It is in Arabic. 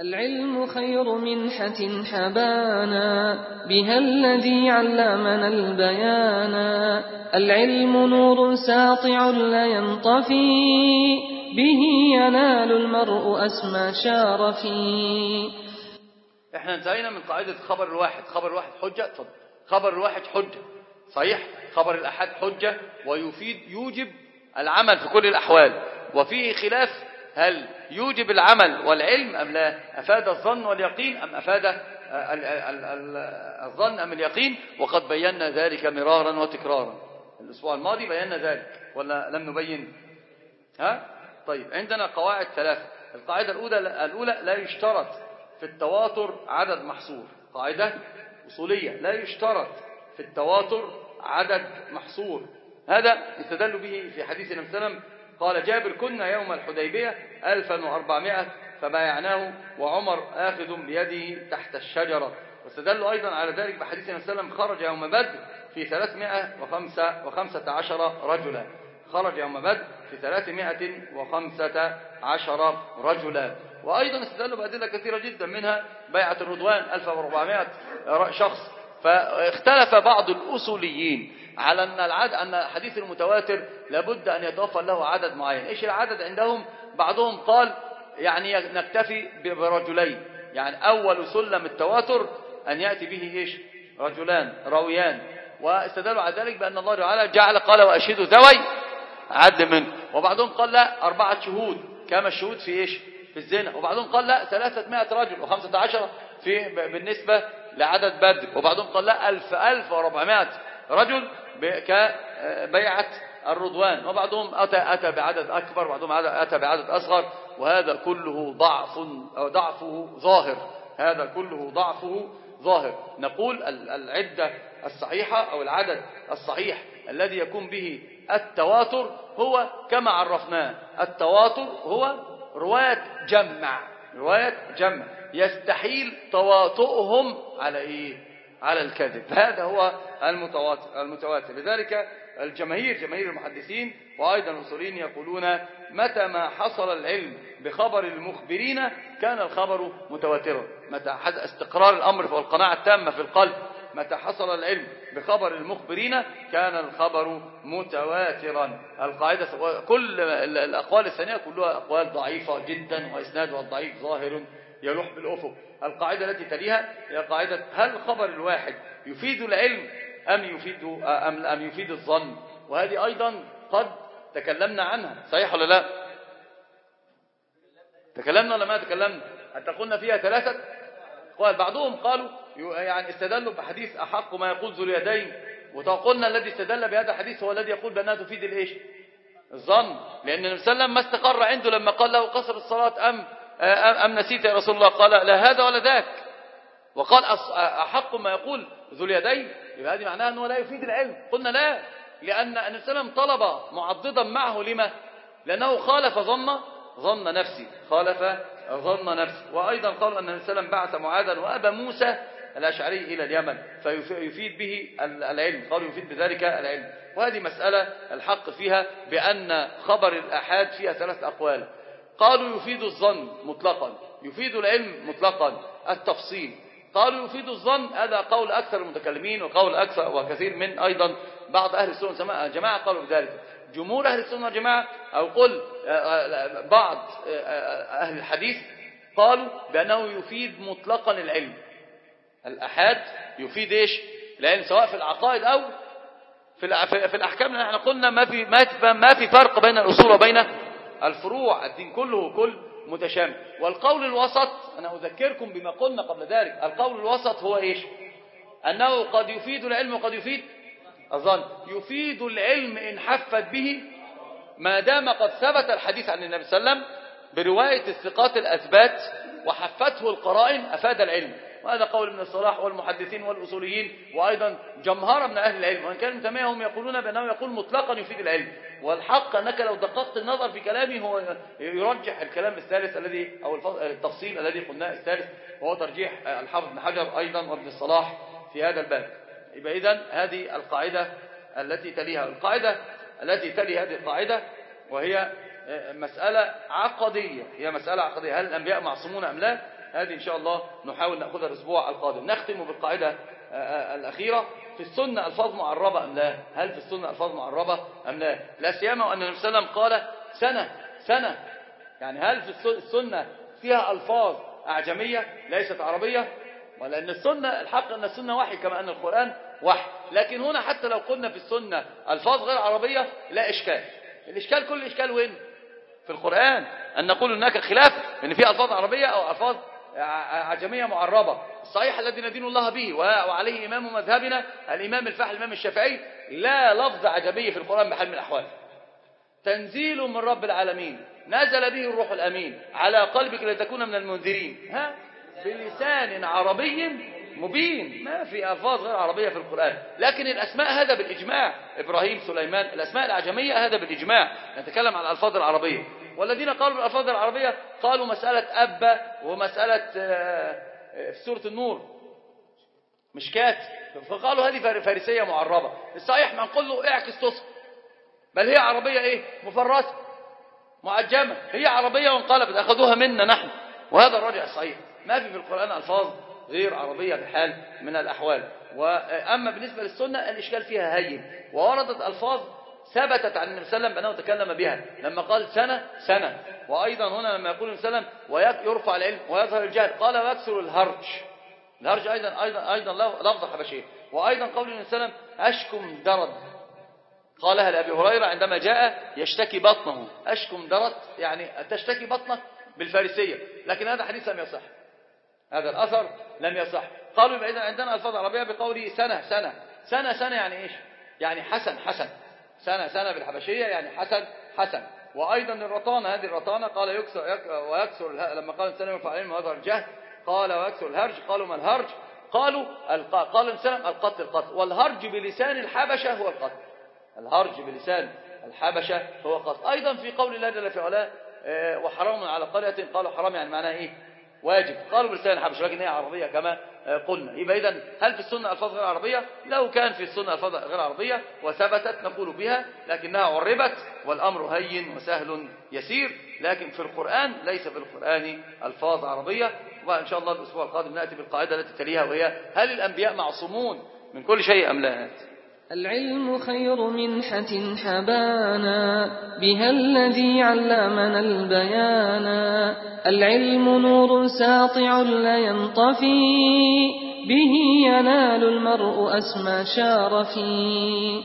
العلم خير منحة حبانا بها الذي علمنا البيانا العلم نور ساطع لا ينطفي به ينال المرء أسمى شارفي إحنا انتهينا من قاعدة خبر الواحد خبر الواحد حجة اتفضل خبر الواحد حجة صحيح؟ خبر الأحد حجة ويفيد يوجب العمل في كل الأحوال. وفيه خلاف هل يوجب العمل والعلم أم لا؟ أفاد الظن واليقين أم أفاد الظن أم اليقين؟ وقد بينا ذلك مرارا وتكرارا. الأسبوع الماضي بينا ذلك ولا لم نبين؟ ها؟ طيب عندنا قواعد ثلاثة. القاعدة الأولى الأولى لا يشترط في التواتر عدد محصور. قاعدة أصولية لا يشترط في التواتر عدد محصور. هذا يستدل به في حديث النبي صلى الله عليه قال جابر كنا يوم الحديبية 1400 فبايعناه وعمر آخذ بيده تحت الشجرة. واستدلوا أيضا على ذلك بحديث النبي صلى الله عليه وسلم خرج يوم بدر في 315 رجلا. خرج يوم بدر في 315 رجلا. وأيضا استدلوا بأدلة كثيرة جدا منها بيعة الرضوان 1400 شخص. فاختلف بعض الأصوليين. على أن العدد أن حديث المتواتر لابد أن يتوفر له عدد معين. إيش العدد عندهم؟ بعضهم قال يعني نكتفي برجلين. يعني أول سلم التواتر أن يأتي به إيش؟ رجلان راويان. واستدلوا على ذلك بأن الله تعالى جعل قال وأشهدوا ذوي عدل منه. وبعضهم قال لا أربعة شهود. كما الشهود في إيش؟ في الزنا. وبعضهم قال لا ثلاثة رجل وخمسة عشر في بالنسبة لعدد بدر. وبعضهم قال لا ألف ألف وربعمائة رجل. كبيعة الرضوان. وبعضهم أتى, أتى بعدد أكبر وبعضهم أتى بعدد أصغر. وهذا كله ضعف ضعفه ظاهر. هذا كله ضعفه ظاهر. نقول العدة الصحيحة أو العدد الصحيح الذي يكون به التواتر هو كما عرفناه. التواتر هو رواية جمع. رواية جمع. يستحيل تواطؤهم على إيه؟ على الكذب. هذا هو المتواتر, لذلك الجماهير جماهير المحدثين وأيضا الأصولين يقولون متى ما حصل العلم بخبر المخبرين كان الخبر متواترا. متى استقرار الأمر والقناعة التامة في القلب. متى حصل العلم بخبر المخبرين كان الخبر متواترا. القاعدة كل الأقوال الثانية كلها أقوال ضعيفة جدا وإسنادها الضعيف ظاهر. يلوح بالأفق. القاعدة التي تليها هي قاعدة هل الخبر الواحد يفيد العلم أم يفيد, أم, أم يفيد الظن؟ وهذه أيضا قد تكلمنا عنها. صحيح ولا لا؟ تكلمنا ولا ما تكلمنا؟ حتى قلنا فيها ثلاثة؟ قال بعضهم قالوا يعني استدلوا بحديث أحق ما يقول ذو اليدين. وقلنا الذي استدل بهذا الحديث هو الذي يقول بأنها تفيد الإيش؟ الظن. لأن النبي صلى الله عليه وسلم ما استقر عنده لما قال له قصر الصلاة أم أم نسيت يا رسول الله؟ قال لا هذا ولا ذاك. وقال أحق ما يقول ذو اليدين. يبقى هذه معناها أنه لا يفيد العلم. قلنا لا لأن النبي صلى الله عليه وسلم طلب معضدا معه. لما؟ لأنه خالف ظن ظن نفسي خالف ظن نفسي وأيضا قال أن النبي صلى الله عليه وسلم بعث معاذا وأبا موسى الأشعري إلى اليمن. فيفيد به العلم. قالوا يفيد بذلك العلم. وهذه مسألة الحق فيها بأن خبر الأحاد فيها ثلاث أقوال. قالوا يفيد الظن مطلقا يفيد العلم مطلقا التفصيل. قالوا يفيد الظن هذا قول أكثر المتكلمين وقول أكثر وكثير من أيضا بعض أهل السنة والجماعة. قالوا بذلك. جمهور أهل السنة والجماعة أو قل آه، آه، بعض آه، أهل الحديث قالوا بأنه يفيد مطلقا العلم. الأحاد يفيد إيش؟ العلم سواء في العقائد أو في في الأحكام لأن إحنا قلنا ما في ما في فرق بين الأصول وبين الفروع الدين كله كل متشامل. والقول الوسط أنا أذكركم بما قلنا قبل ذلك القول الوسط هو إيش؟ أنه قد يفيد العلم وقد يفيد الظن. يفيد العلم إن حفت به ما دام قد ثبت الحديث عن النبي صلى الله عليه وسلم برواية الثقات الأثبات وحفته القرائن أفاد العلم. وهذا قول ابن الصلاح والمحدثين والأصوليين وأيضا جمهرة من أهل العلم. وإن كان ابن هم يقولون بأنه يقول مطلقا يفيد العلم. والحق أنك لو دققت النظر في كلامه هو يرجح الكلام الثالث الذي أو التفصيل الذي قلناه الثالث وهو ترجيح الحافظ بن حجر أيضا وابن الصلاح في هذا الباب. يبقى إذن هذه القاعدة التي تليها. القاعدة التي تلي هذه القاعدة وهي مسألة عقدية. هي مسألة عقدية. هل الأنبياء معصومون أم لا؟ هذه إن شاء الله نحاول نأخذها الأسبوع القادم. نختم بالقاعدة الأخيرة. في السنة ألفاظ معربة أم لا؟ هل في السنة ألفاظ معربة أم لا؟ لا سيما وأن النبي صلى الله عليه وسلم قال سنة سنة. يعني هل في السنة فيها ألفاظ أعجمية ليست عربية؟ ولأن السنة الحق أن السنة وحي كما أن القرآن وحي. لكن هنا حتى لو قلنا في السنة ألفاظ غير عربية لا إشكال. الإشكال كل الإشكال وين؟ في القرآن. أن نقول هناك خلاف أن في ألفاظ عربية أو ألفاظ عجمية معربة الصحيح الذي ندين الله به وعليه إمام مذهبنا الإمام الفاحل الإمام الشافعي لا لفظ عجمي في القرآن بحال من الأحوال. تنزيل من رب العالمين. نزل به الروح الأمين. على قلبك لتكون من المنذرين. ها؟ بلسان عربي مبين. ما في ألفاظ غير عربية في القرآن. لكن الأسماء هذا بالإجماع. إبراهيم سليمان الأسماء الأعجمية هذا بالإجماع. نتكلم عن الألفاظ العربية. والذين قالوا بالألفاظ العربية قالوا مسألة أب ومسألة في سورة النور. مشكات فقالوا هذه فارسية معربة. الصحيح ما نقول له اعكس تصف. بل هي عربية إيه؟ مفرسة. معجمة هي عربية وانقلبت. أخذوها منا نحن. وهذا الراجع الصحيح ما في في القرآن ألفاظ غير عربية بحال من الأحوال. وأما بالنسبة للسنة الإشكال فيها هين. ووردت ألفاظ ثبتت عن النبي صلى الله عليه وسلم تكلم بها. لما قال سنة سنة. وأيضا هنا لما يقول النبي صلى الله عليه وسلم ويرفع العلم ويظهر الجهل. قال ويكسر الهرج. الهرج أيضا أيضا أيضا لفظ حبشية. وأيضا قول النبي صلى الله عليه وسلم أشكم درد. قالها لأبي هريرة عندما جاء يشتكي بطنه. أشكم درد يعني تشتكي بطنك بالفارسية. لكن هذا حديث لم يصح. هذا الأثر لم يصح. قالوا يبقى إذن عندنا ألفاظ عربية بقوله سنة سنة. سنة سنة يعني إيش؟ يعني حسن حسن. سنة سنة بالحبشية يعني حسن حسن. وأيضا الرطانة هذه الرطانة قال يكسر ويكسر لما قال السلام يرفع العلم ويظهر الجهل قال ويكسر الهرج قالوا ما الهرج؟ قالوا قال السلام القتل القتل. والهرج بلسان الحبشة هو القتل. الهرج بلسان الحبشة هو قتل أيضا في قول الله جل في علاه وحرام على قرية قالوا حرام يعني معناه إيه؟ واجب. قالوا بلسان الحبشة لكن هي عربية كما قلنا. يبقى إذا هل في السنة ألفاظ غير عربية؟ لو كان في السنة ألفاظ غير عربية وثبتت نقول بها لكنها عربت والأمر هين وسهل يسير لكن في القرآن ليس في القرآن ألفاظ عربية. وإن شاء الله الأسبوع القادم نأتي بالقاعدة التي تليها وهي هل الأنبياء معصومون من كل شيء أم لا؟ العلم خير منحة حبانا بها الذي علمنا البيانا العلم نور ساطع لا ينطفي به ينال المرء أسمى شارفي